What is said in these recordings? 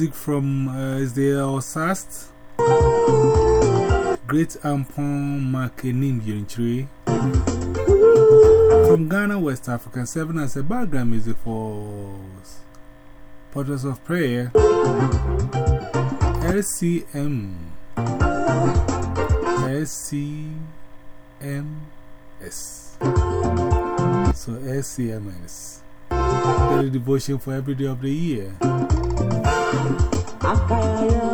Uh, SAST, Great Ampon Makenim Yunchri. From Ghana, West Africa, serving as a background music for Portals of Prayer, LCM, LCMS. So, LCMS. Daily devotion for every day of the year. Akayo,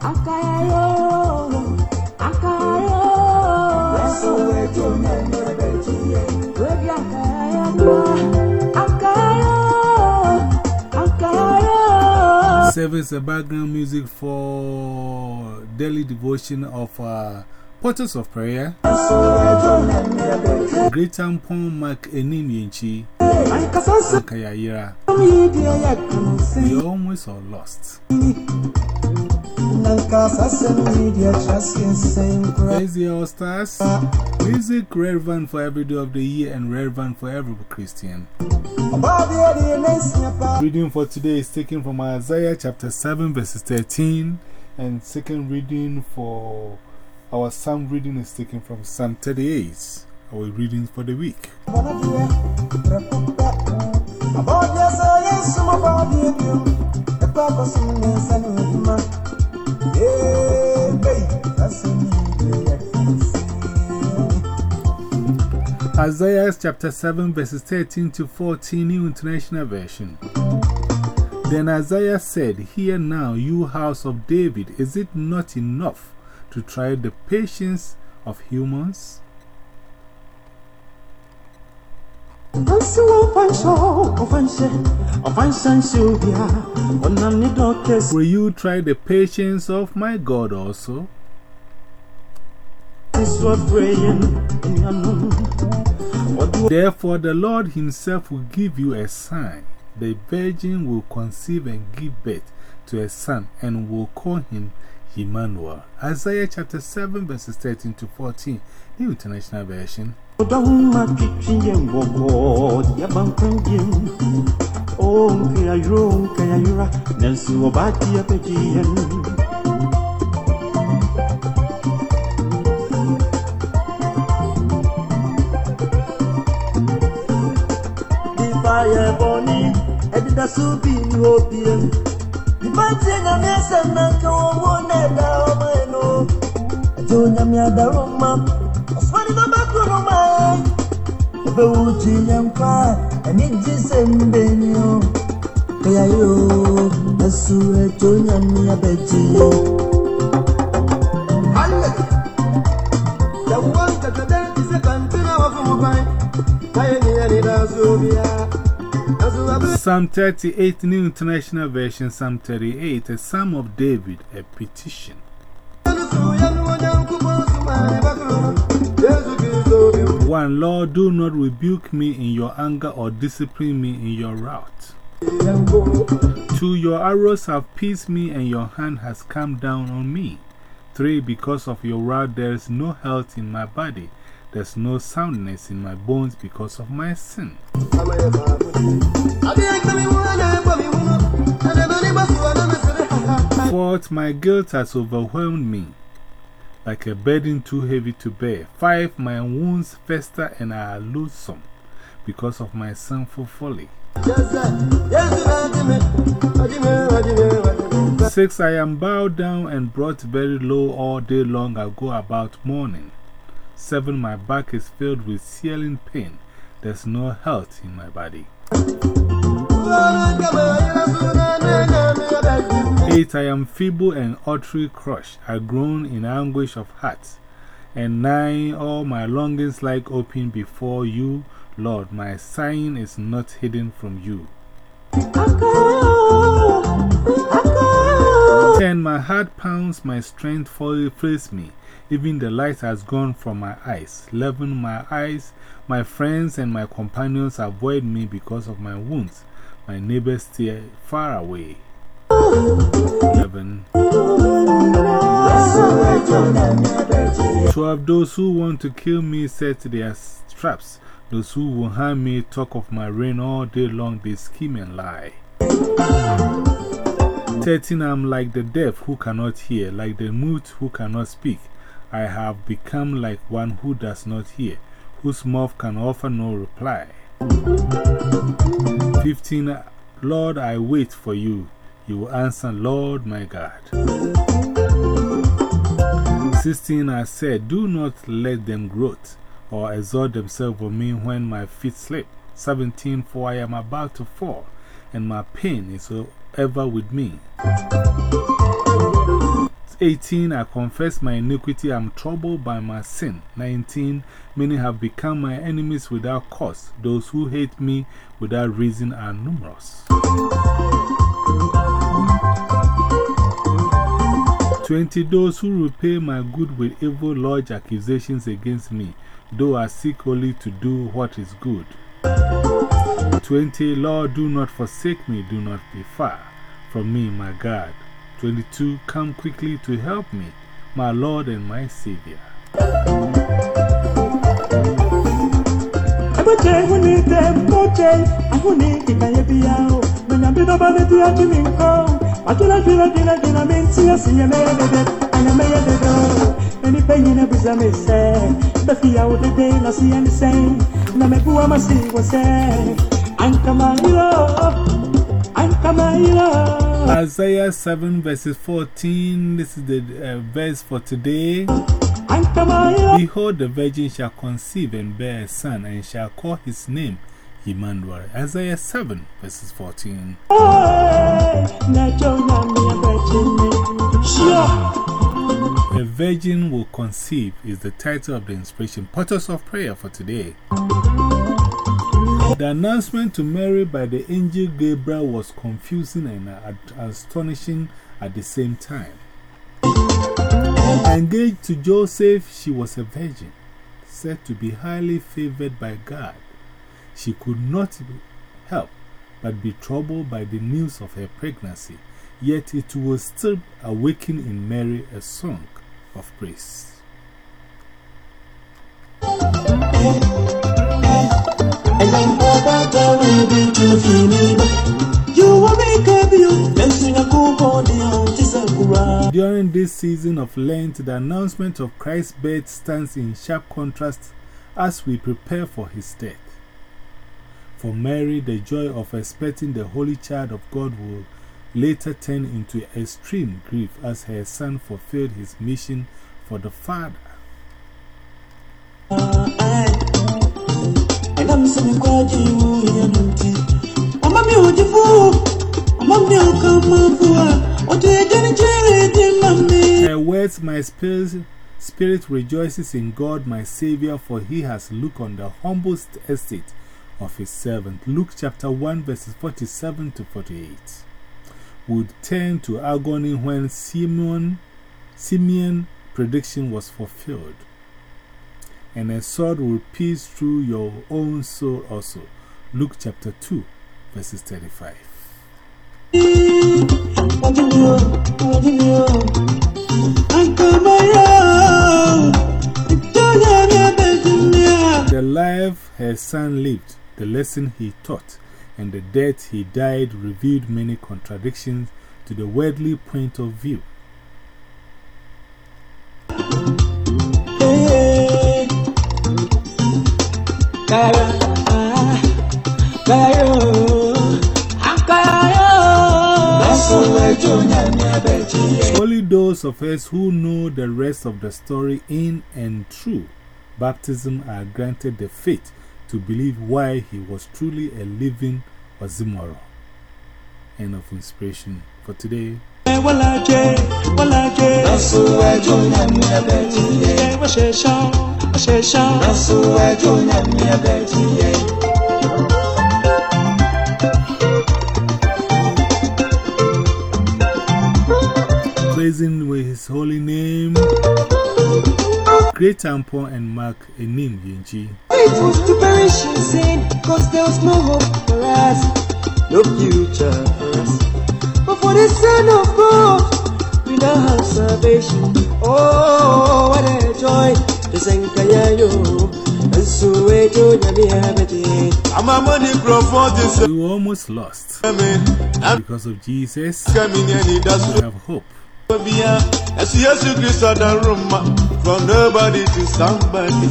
akayo, akayo. Baby, akayo, akayo, akayo. Service a background music for daily devotion of uh, Portals of Prayer. Great Ampon Mark Enim Yinchi. Kayayira. We almost all lost. Praise the All Stars. Music relevant for every day of the year and relevant for every Christian. Reading for today is taken from Isaiah chapter 7, verses 13. And second reading for our psalm reading is taken from Psalm 38. Our readings for the week. Isaiah chapter 7, verses 13 to 14, New International Version. Then Isaiah said, Hear now, you house of David, is it not enough to try the patience of humans? Will you try the patience of my God also? Therefore, the Lord Himself will give you a sign. The virgin will conceive and give birth to a son and will call him Emmanuel. Isaiah chapter 7, verses 13 to 14, New International Version. Fire Bonnie, Edida Subi, Opium. The Bantin and yes, and Nanko won't let down. Junior Miadaroma, a funny number of my Bouchi and cry, and it just send Benio. Kayo, the Sura Junior Miabeji. The one that the dent is a country of mobile. Psalm 38, New International Version, Psalm 38, a Psalm of David, a petition. One, Lord, do not rebuke me in your anger or discipline me in your wrath. Two, your arrows have pierced me and your hand has come down on me. Three, because of your wrath there is no health in my body. There's no soundness in my bones because of my sin. Fourth, my guilt has overwhelmed me like a burden too heavy to bear. Five, my wounds fester and are loathsome because of my sinful folly. Six, I am bowed down and brought very low all day long. I go about mourning. Seven, my back is filled with searing pain. There's no health in my body. Eight, I am feeble and utterly crushed. I groan in anguish of heart. And nine, all my longings like open before you, Lord. My sighing is not hidden from you. Ten, my heart pounds, my strength fails me. Even the light has gone from my eyes. Eleven, my eyes, my friends, and my companions avoid me because of my wounds. My neighbors stay far away. 11. 12. Those who want to kill me set their traps. Those who will harm me talk of my reign all day long. They scheme and lie. 13 I'm like the deaf who cannot hear, like the mute who cannot speak. I have become like one who does not hear, whose mouth can offer no reply. 15 Lord, I wait for you. You will answer, Lord my God. 16 I said, Do not let them gloat or exalt themselves on me when my feet slip. 17 For I am about to fall, and my pain is ever with me. 18 I confess my iniquity, I am troubled by my sin. 19 Many have become my enemies without cause. Those who hate me without reason are numerous. 20 Those who repay my good with evil lodge accusations against me, though I seek only to do what is good. 20 Lord, do not forsake me, do not be far from me, my God. 22 Come quickly to help me, my Lord and my Savior. Kila kila kila minti ya siya me bebe Anya me ya bebe Eni pe yine buza me se Befi ya ude de na siya ni se Na me buwa masi wa se Anka ma ilo Anka ma ilo Isaiah 7 verses 14. This is the uh, verse for today. Anka ma ilo Behold, the virgin shall conceive and bear a son, and shall call his name Emmanuel. Isaiah 7 verses 14. Na jo na mi ya bechi Sure A virgin will conceive is the title of the inspiration. Portals of prayer for today. The announcement to Mary by the angel Gabriel was confusing and astonishing at the same time. Engaged to Joseph, she was a virgin, said to be highly favored by God. She could not help but be troubled by the news of her pregnancy, yet it was still awaken in Mary a song of praise. During this season of Lent, the announcement of Christ's birth stands in sharp contrast as we prepare for his death. For Mary, the joy of expecting the Holy Child of God will later turn into extreme grief as her son fulfilled his mission for the Father. Her words, My spirit, spirit rejoices in God, my Savior, for he has looked on the humble estate of his servant. Luke chapter 1, verses 47 to 48. Would turn to agony when Simeon, Simeon prediction was fulfilled. And a sword will pierce through your own soul also. Luke chapter 2, verses 35. What you do? What you do? Uncle Mayo, The life her son lived, the lesson he taught, and the death he died revealed many contradictions to the worldly point of view. Only those of us who know the rest of the story in and through. Baptism are granted the faith to believe why he was truly a living Ozimoro. End of inspiration for today. Praising with his holy name. Great Ampon and Mark Enim Yinchi. It was to perish in sin, cause there was no hope for us, no future for us. But for the Son of God, we now have salvation. Oh, what a joy! The Sankayayo, and so we do Yami Habiti. I ama money crop this We were almost lost. me. I'm Because of Jesus, coming in that's we have hope. Bia, as Jesus Christ on the room, from nobody to somebody.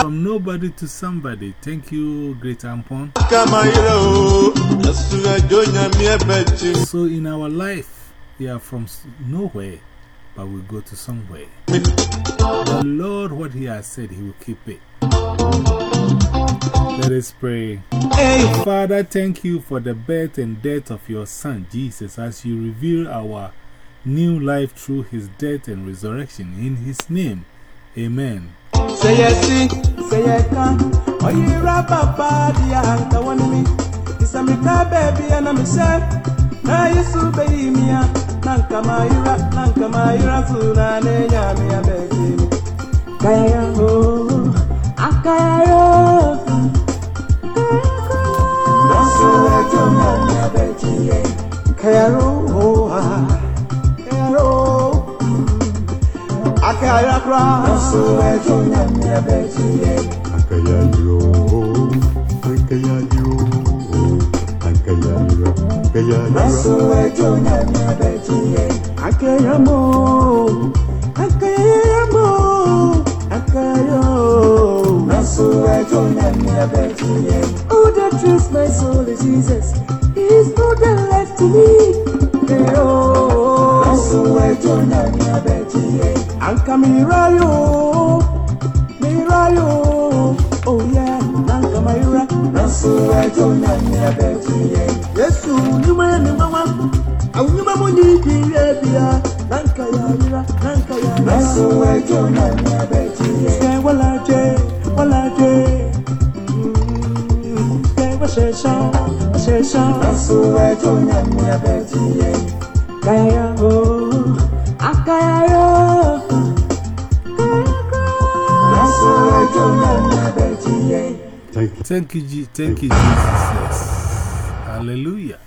From nobody to somebody. Thank you, Great Ampon. Come on, hero. That's why Jonya me a bet So, in our life, we are from s- nowhere, but we go to somewhere. The Lord, what He has said, He will keep it. Let us pray. Hey, Father, thank you for the birth and death of your Son, Jesus, as you reveal our new life through His death and resurrection. In His name, Amen. say yes, Say can. Oh, you rap the one me. It's a baby, and I'm a chef. Now you so baby, me. nanka mayura nanka akaya oh. sunane nyami abekimi kayara ho oh, oh. akayaro kayaro akaya kayaro akayara kra so ejo akaya abekimi akayaro akayaro Kaya, oh, Akaya, Akayamo, Akayamo, Akayo. Oh, that truth, my soul is Jesus. He's more than life to me. Oh, Anka Mirayo, Say, well, I did, well, I did. Say, what say, so, what say, so. Kaya, oh, Akaya, Thank you, Je- thank you, Jesus. Hallelujah.